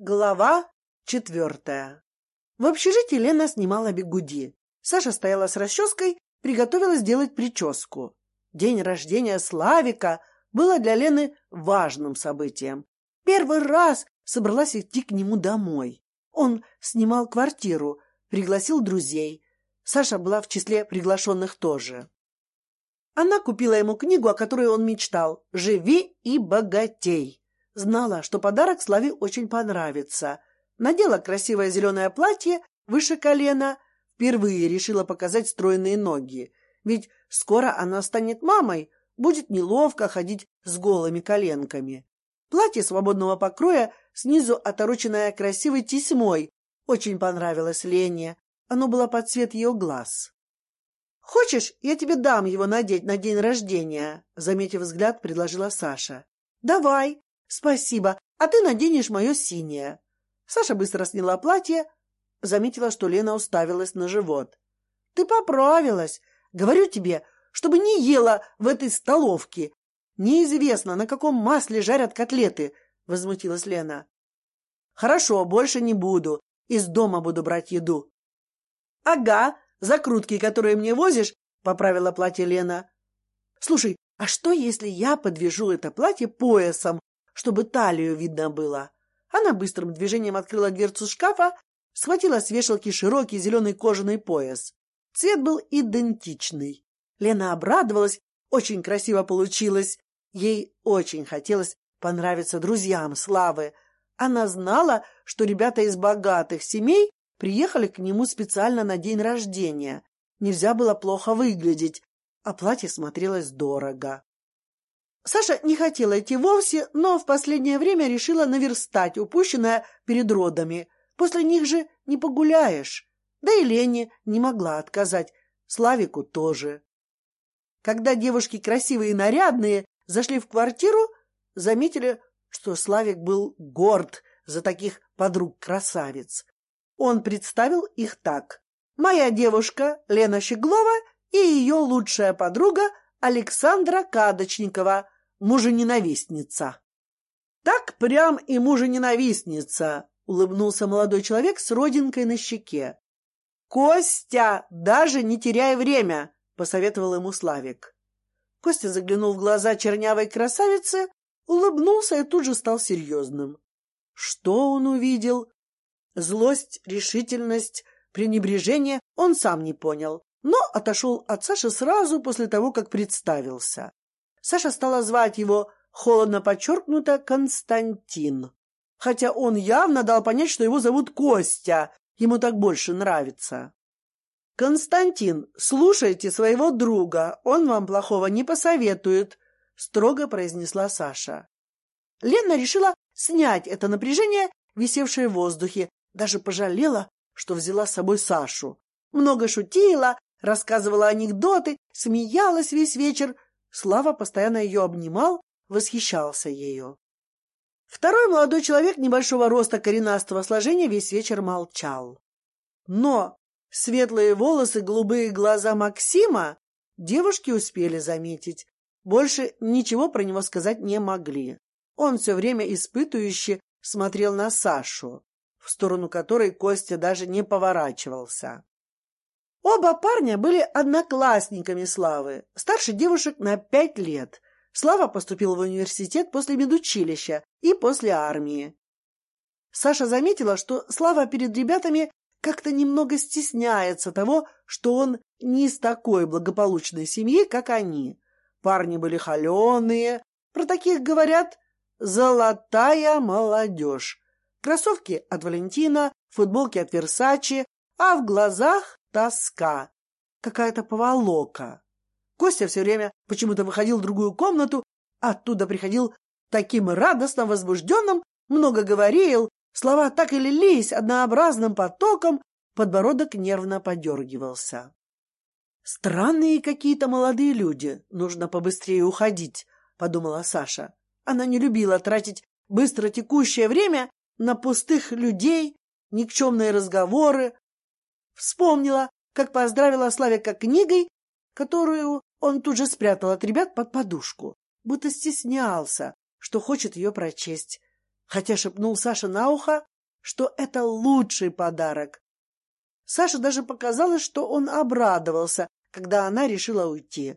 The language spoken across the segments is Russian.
Глава четвертая. В общежитии Лена снимала бигуди. Саша стояла с расческой, приготовилась делать прическу. День рождения Славика было для Лены важным событием. Первый раз собралась идти к нему домой. Он снимал квартиру, пригласил друзей. Саша была в числе приглашенных тоже. Она купила ему книгу, о которой он мечтал «Живи и богатей». Знала, что подарок Славе очень понравится. Надела красивое зеленое платье выше колена, впервые решила показать стройные ноги. Ведь скоро она станет мамой, будет неловко ходить с голыми коленками. Платье свободного покроя, снизу отороченное красивой тесьмой, очень понравилось Лене. Оно было под цвет ее глаз. «Хочешь, я тебе дам его надеть на день рождения?» Заметив взгляд, предложила Саша. «Давай», «Спасибо, а ты наденешь мое синее». Саша быстро сняла платье, заметила, что Лена уставилась на живот. «Ты поправилась. Говорю тебе, чтобы не ела в этой столовке. Неизвестно, на каком масле жарят котлеты», — возмутилась Лена. «Хорошо, больше не буду. Из дома буду брать еду». «Ага, закрутки, которые мне возишь», — поправила платье Лена. «Слушай, а что, если я подвяжу это платье поясом чтобы талию видно было. Она быстрым движением открыла дверцу шкафа, схватила с вешалки широкий зеленый кожаный пояс. Цвет был идентичный. Лена обрадовалась, очень красиво получилось. Ей очень хотелось понравиться друзьям Славы. Она знала, что ребята из богатых семей приехали к нему специально на день рождения. Нельзя было плохо выглядеть, а платье смотрелось дорого. Саша не хотела идти вовсе, но в последнее время решила наверстать упущенное перед родами. После них же не погуляешь. Да и Лене не могла отказать, Славику тоже. Когда девушки красивые и нарядные зашли в квартиру, заметили, что Славик был горд за таких подруг-красавиц. Он представил их так. «Моя девушка Лена Щеглова и ее лучшая подруга Александра Кадочникова – мужененавистница. Так прям и мужененавистница, улыбнулся молодой человек с родинкой на щеке. Костя, даже не теряй время, посоветовал ему Славик. Костя заглянул в глаза чернявой красавицы, улыбнулся и тут же стал серьезным. Что он увидел? Злость, решительность, пренебрежение он сам не понял, но отошел от Саши сразу после того, как представился. Саша стала звать его холодно подчеркнуто Константин. Хотя он явно дал понять, что его зовут Костя, ему так больше нравится. «Константин, слушайте своего друга, он вам плохого не посоветует», — строго произнесла Саша. Лена решила снять это напряжение, висевшее в воздухе, даже пожалела, что взяла с собой Сашу. Много шутила, рассказывала анекдоты, смеялась весь вечер, Слава постоянно ее обнимал, восхищался ею. Второй молодой человек небольшого роста коренастого сложения весь вечер молчал. Но светлые волосы, голубые глаза Максима девушки успели заметить. Больше ничего про него сказать не могли. Он все время испытующе смотрел на Сашу, в сторону которой Костя даже не поворачивался. Оба парня были одноклассниками Славы, старше девушек на пять лет. Слава поступил в университет после медучилища и после армии. Саша заметила, что Слава перед ребятами как-то немного стесняется того, что он не из такой благополучной семьи, как они. Парни были холеные, про таких говорят «золотая молодежь». Кроссовки от Валентина, футболки от Версачи, а в глазах тоска, какая-то поволока. Костя все время почему-то выходил в другую комнату, оттуда приходил таким радостно возбужденным, много говорил, слова так и лились однообразным потоком, подбородок нервно подергивался. «Странные какие-то молодые люди, нужно побыстрее уходить», — подумала Саша. Она не любила тратить быстро текущее время на пустых людей, никчемные разговоры, Вспомнила, как поздравила Славика книгой, которую он тут же спрятал от ребят под подушку, будто стеснялся, что хочет ее прочесть. Хотя шепнул Саша на ухо, что это лучший подарок. Саше даже показалось, что он обрадовался, когда она решила уйти.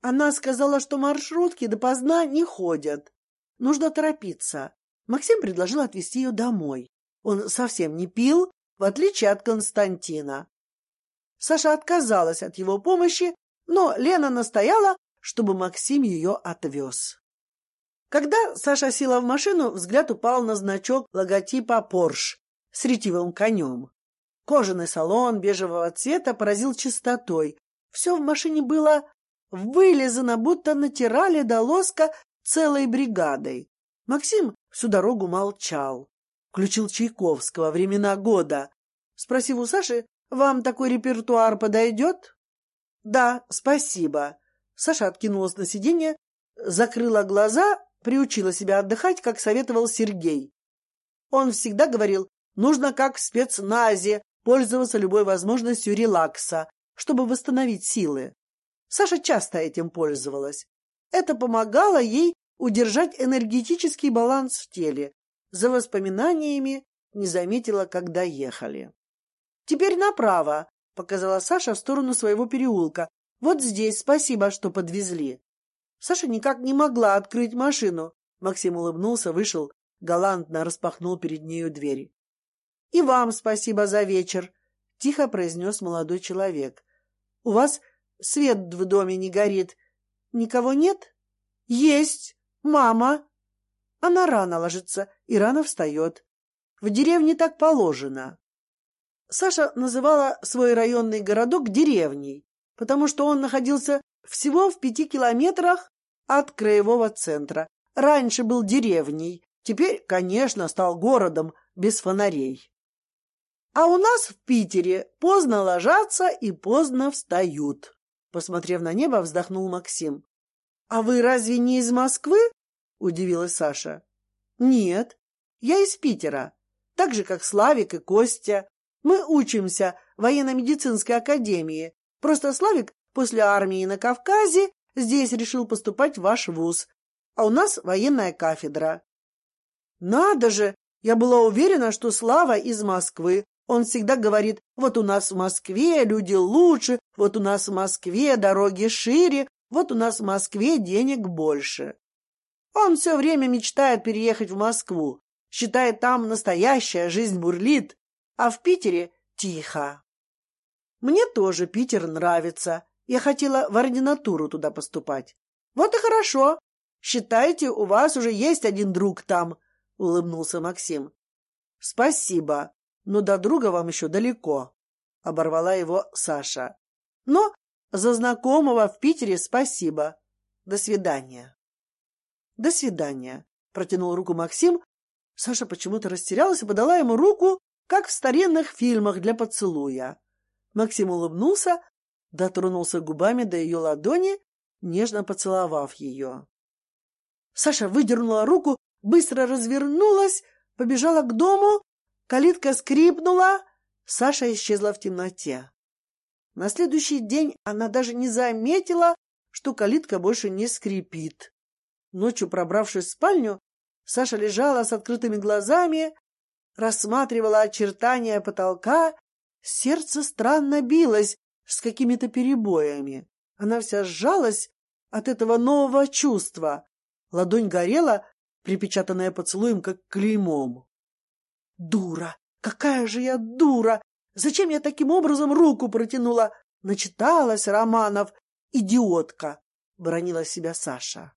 Она сказала, что маршрутки допоздна не ходят. Нужно торопиться. Максим предложил отвезти ее домой. Он совсем не пил, в отличие от Константина. Саша отказалась от его помощи, но Лена настояла, чтобы Максим ее отвез. Когда Саша села в машину, взгляд упал на значок логотипа Porsche с ретивым конем. Кожаный салон бежевого цвета поразил чистотой. Все в машине было вылизано, будто натирали до лоска целой бригадой. Максим всю дорогу молчал. Включил Чайковского «Времена года». Спросив у Саши, «Вам такой репертуар подойдет?» «Да, спасибо». Саша откинулась на сиденье, закрыла глаза, приучила себя отдыхать, как советовал Сергей. Он всегда говорил, нужно как в спецназе, пользоваться любой возможностью релакса, чтобы восстановить силы. Саша часто этим пользовалась. Это помогало ей удержать энергетический баланс в теле. За воспоминаниями не заметила, когда ехали. «Теперь направо», — показала Саша в сторону своего переулка. «Вот здесь, спасибо, что подвезли». Саша никак не могла открыть машину. Максим улыбнулся, вышел, галантно распахнул перед нею дверь. И вам спасибо за вечер, тихо произнес молодой человек. У вас свет в доме не горит. Никого нет? Есть. Мама. Она рано ложится и рано встает. В деревне так положено. Саша называла свой районный городок деревней, потому что он находился всего в пяти километрах от краевого центра. Раньше был деревней, теперь, конечно, стал городом без фонарей. А у нас в Питере поздно ложатся и поздно встают. Посмотрев на небо, вздохнул Максим. — А вы разве не из Москвы? — удивилась Саша. — Нет, я из Питера, так же, как Славик и Костя. Мы учимся в военно-медицинской академии. Просто Славик после армии на Кавказе здесь решил поступать в ваш вуз, а у нас военная кафедра. Надо же! Я была уверена, что Слава из Москвы, он всегда говорит, вот у нас в Москве люди лучше, вот у нас в Москве дороги шире, вот у нас в Москве денег больше. Он все время мечтает переехать в Москву, считает, там настоящая жизнь бурлит, а в Питере тихо. Мне тоже Питер нравится. Я хотела в ординатуру туда поступать. Вот и хорошо. Считайте, у вас уже есть один друг там, — улыбнулся Максим. — Спасибо но до друга вам еще далеко, — оборвала его Саша. — Но за знакомого в Питере спасибо. До свидания. — До свидания, — протянул руку Максим. Саша почему-то растерялась и подала ему руку, как в старинных фильмах для поцелуя. Максим улыбнулся, дотронулся губами до ее ладони, нежно поцеловав ее. Саша выдернула руку, быстро развернулась, побежала к дому Калитка скрипнула, Саша исчезла в темноте. На следующий день она даже не заметила, что калитка больше не скрипит. Ночью, пробравшись в спальню, Саша лежала с открытыми глазами, рассматривала очертания потолка, сердце странно билось с какими-то перебоями. Она вся сжалась от этого нового чувства. Ладонь горела, припечатанная поцелуем, как клеймом. Дура! Какая же я дура! Зачем я таким образом руку протянула? Начиталась романов. Идиотка! Бронила себя Саша.